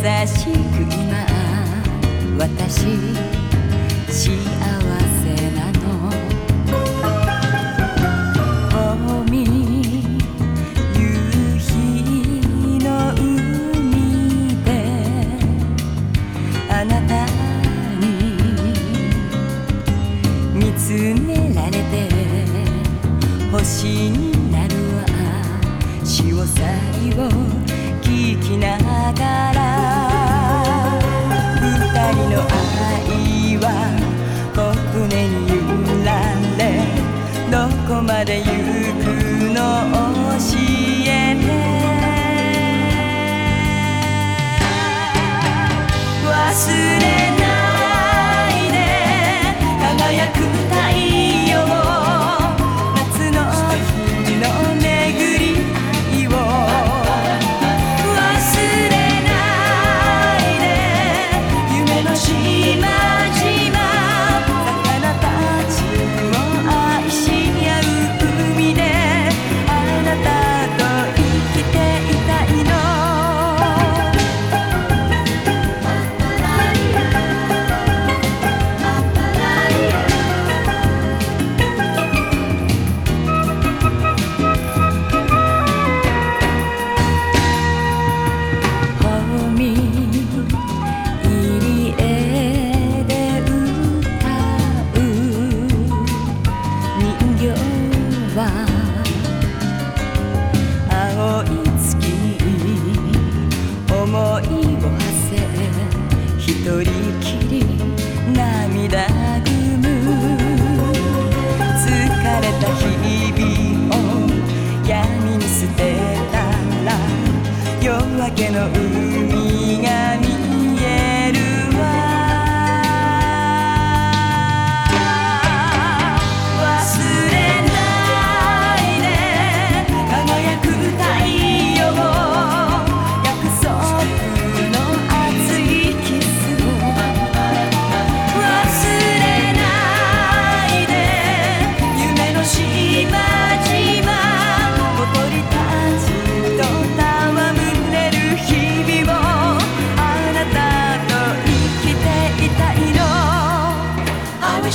優しく今私幸せなの」「ホー夕日の海であなたに見つめられて星になるわ潮騒を聞きな」どこまで行くの？教えて。忘れない。は青い月に思いを馳せ一人きり涙ぐむ疲れた日々を闇に捨てたら夜明けの海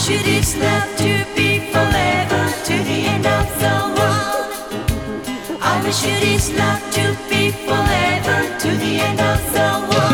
I wish you this love to be forever to the end of the world? I wish you this love to be forever to the end of the world